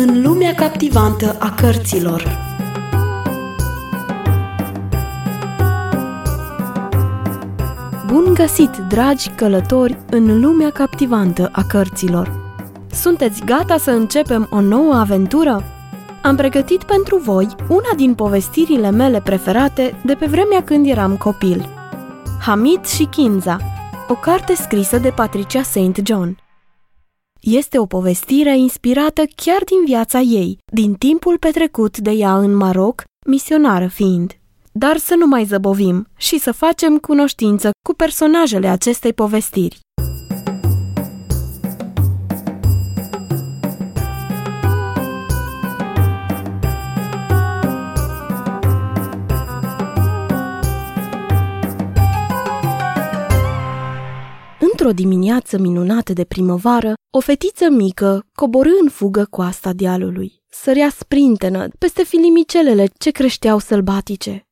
În lumea captivantă a cărților Bun găsit, dragi călători, în lumea captivantă a cărților! Sunteți gata să începem o nouă aventură? Am pregătit pentru voi una din povestirile mele preferate de pe vremea când eram copil. Hamid și Kinza, o carte scrisă de Patricia St. John. Este o povestire inspirată chiar din viața ei, din timpul petrecut de ea în Maroc, misionară fiind. Dar să nu mai zăbovim și să facem cunoștință cu personajele acestei povestiri. Într-o dimineață minunată de primăvară, o fetiță mică coborâ în fugă coasta dealului. Sărea sprintenă peste filimicelele ce creșteau sălbatice.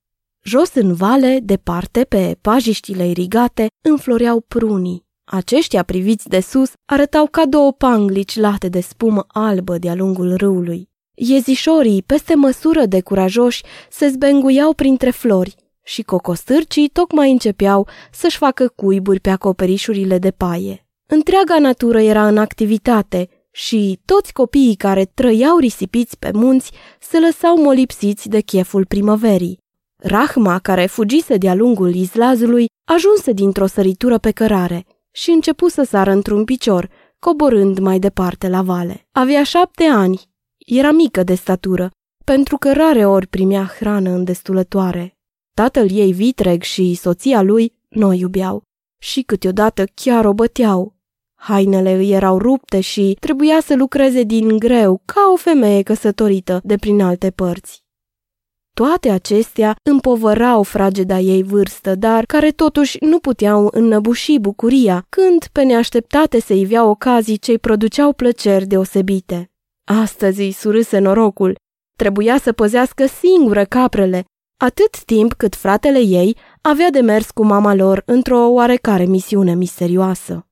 Jos în vale, departe, pe pajiștile irigate, înfloreau prunii. Aceștia, priviți de sus, arătau ca două panglici late de spumă albă de-a lungul râului. Iezișorii, peste măsură de curajoși, se zbenguiau printre flori, și cocostârcii tocmai începeau să-și facă cuiburi pe acoperișurile de paie. Întreaga natură era în activitate și toți copiii care trăiau risipiți pe munți se lăsau molipsiți de cheful primăverii. Rahma, care fugise de-a lungul izlazului, ajunse dintr-o săritură pe cărare și începu să sară într-un picior, coborând mai departe la vale. Avea șapte ani, era mică de statură, pentru că rare ori primea hrană în destulătoare. Tatăl ei vitreg și soția lui nu o iubeau și câteodată chiar o băteau. Hainele îi erau rupte și trebuia să lucreze din greu ca o femeie căsătorită de prin alte părți. Toate acestea împovărau frageda ei vârstă, dar care totuși nu puteau înnăbuși bucuria când pe neașteptate se ivea ocazii ce-i produceau plăceri deosebite. Astăzi îi surâse norocul. Trebuia să păzească singură caprele atât timp cât fratele ei avea de mers cu mama lor într-o oarecare misiune misterioasă.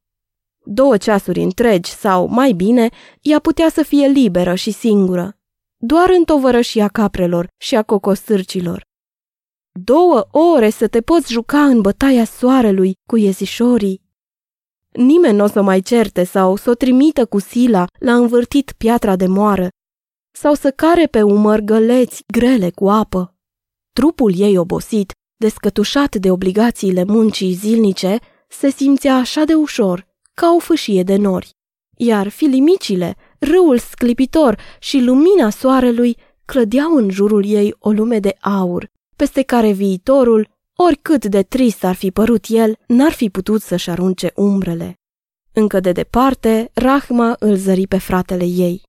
Două ceasuri întregi sau, mai bine, ea putea să fie liberă și singură, doar în tovărășia caprelor și a cocostârcilor. Două ore să te poți juca în bătaia soarelui cu iezișorii. Nimeni nu o să mai certe sau să o trimită cu sila la învârtit piatra de moară sau să care pe umăr găleți grele cu apă. Trupul ei obosit, descătușat de obligațiile muncii zilnice, se simțea așa de ușor, ca o fâșie de nori. Iar filimicile, râul sclipitor și lumina soarelui clădeau în jurul ei o lume de aur, peste care viitorul, oricât de trist ar fi părut el, n-ar fi putut să-și arunce umbrele. Încă de departe, Rahma îl zări pe fratele ei.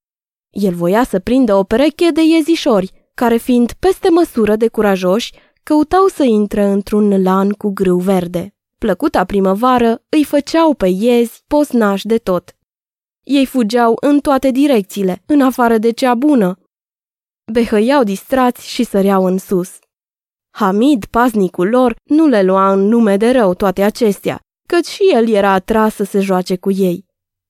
El voia să prindă o pereche de iezișori, care fiind peste măsură de curajoși, căutau să intre într-un lan cu grâu verde. Plăcuta primăvară îi făceau pe iezi posnași de tot. Ei fugeau în toate direcțiile, în afară de cea bună. Behăiau distrați și săreau în sus. Hamid, paznicul lor, nu le lua în nume de rău toate acestea, căci și el era atras să se joace cu ei.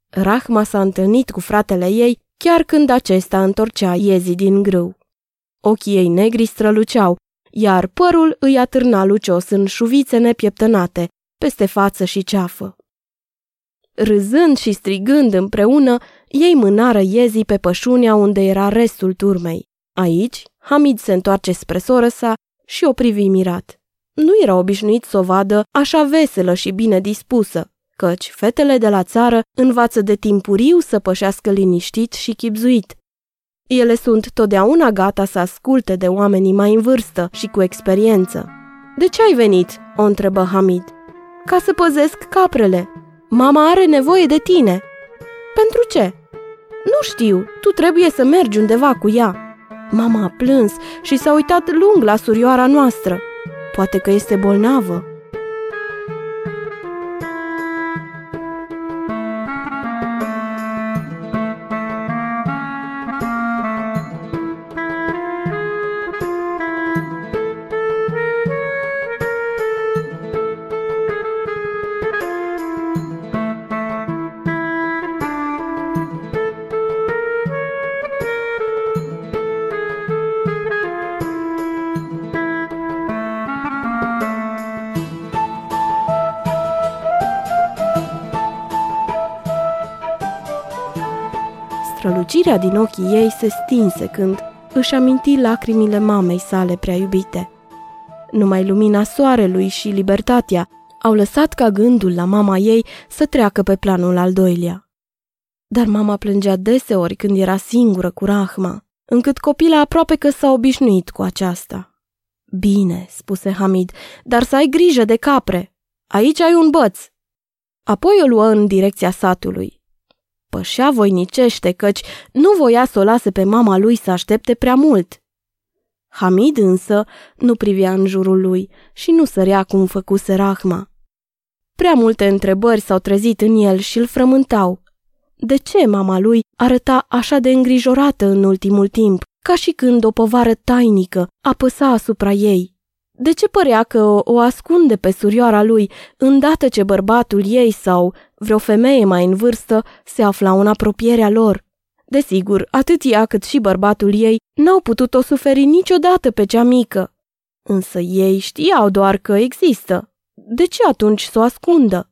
Rahma s-a întâlnit cu fratele ei chiar când acesta întorcea iezii din grâu. Ochii ei negri străluceau, iar părul îi atârna lucios în șuvițe nepieptănate, peste față și ceafă. Râzând și strigând împreună, ei mânară iezii pe pășunea unde era restul turmei. Aici, Hamid se întoarce spre soră sa și o privi mirat. Nu era obișnuit să o vadă așa veselă și bine dispusă, căci fetele de la țară învață de timpuriu să pășească liniștit și chipzuit, ele sunt totdeauna gata să asculte de oamenii mai în vârstă și cu experiență. De ce ai venit?" o întrebă Hamid. Ca să păzesc caprele. Mama are nevoie de tine." Pentru ce?" Nu știu, tu trebuie să mergi undeva cu ea." Mama a plâns și s-a uitat lung la surioara noastră. Poate că este bolnavă. Strălucirea din ochii ei se stinse când își aminti lacrimile mamei sale prea iubite. Numai lumina soarelui și libertatea au lăsat ca gândul la mama ei să treacă pe planul al doilea. Dar mama plângea deseori când era singură cu Rahma, încât copila aproape că s-a obișnuit cu aceasta. Bine, spuse Hamid, dar să ai grijă de capre. Aici ai un băț. Apoi o luă în direcția satului. Pășea voinicește căci nu voia să o lase pe mama lui să aștepte prea mult. Hamid însă nu privea în jurul lui și nu sărea cum făcuse Rahma. Prea multe întrebări s-au trezit în el și îl frământau. De ce mama lui arăta așa de îngrijorată în ultimul timp, ca și când o povară tainică apăsa asupra ei? De ce părea că o, o ascunde pe surioara lui, îndată ce bărbatul ei sau vreo femeie mai în vârstă se aflau în apropierea lor? Desigur, atât ea cât și bărbatul ei n-au putut-o suferi niciodată pe cea mică. Însă ei știau doar că există. De ce atunci să o ascundă?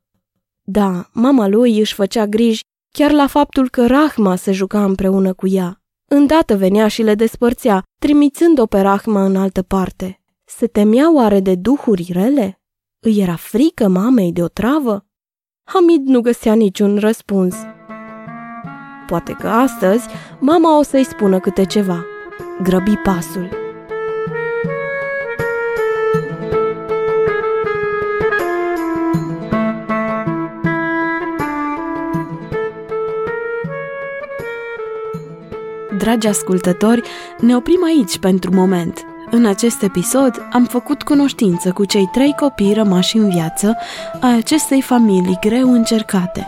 Da, mama lui își făcea griji chiar la faptul că Rahma se juca împreună cu ea. Îndată venea și le despărțea, trimițând-o pe Rahma în altă parte. Se temea oare de duhuri rele? Îi era frică mamei de o travă? Hamid nu găsea niciun răspuns. Poate că astăzi mama o să-i spună câte ceva. Grăbi pasul. Dragi ascultători, ne oprim aici pentru moment – în acest episod am făcut cunoștință cu cei trei copii rămași în viață a acestei familii greu încercate.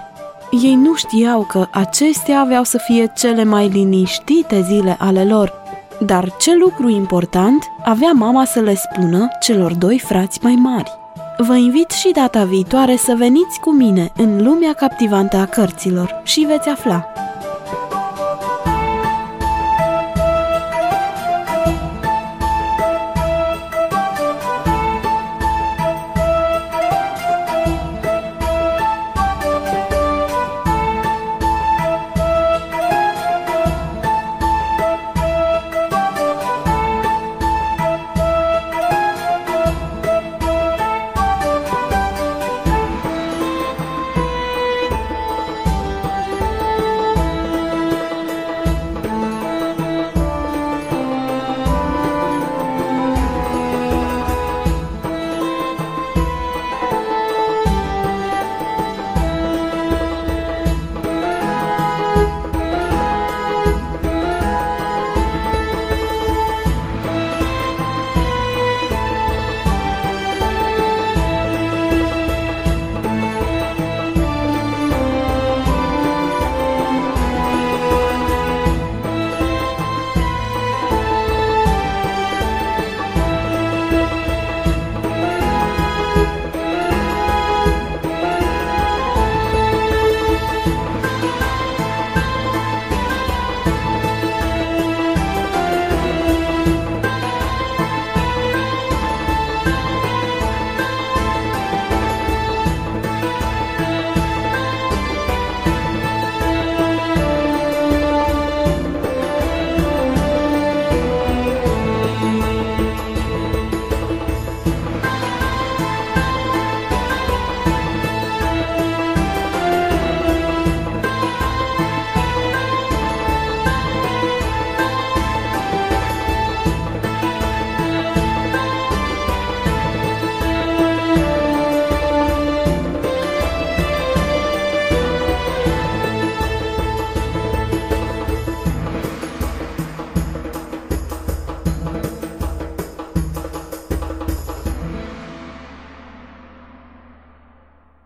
Ei nu știau că acestea aveau să fie cele mai liniștite zile ale lor, dar ce lucru important avea mama să le spună celor doi frați mai mari. Vă invit și data viitoare să veniți cu mine în lumea captivantă a cărților și veți afla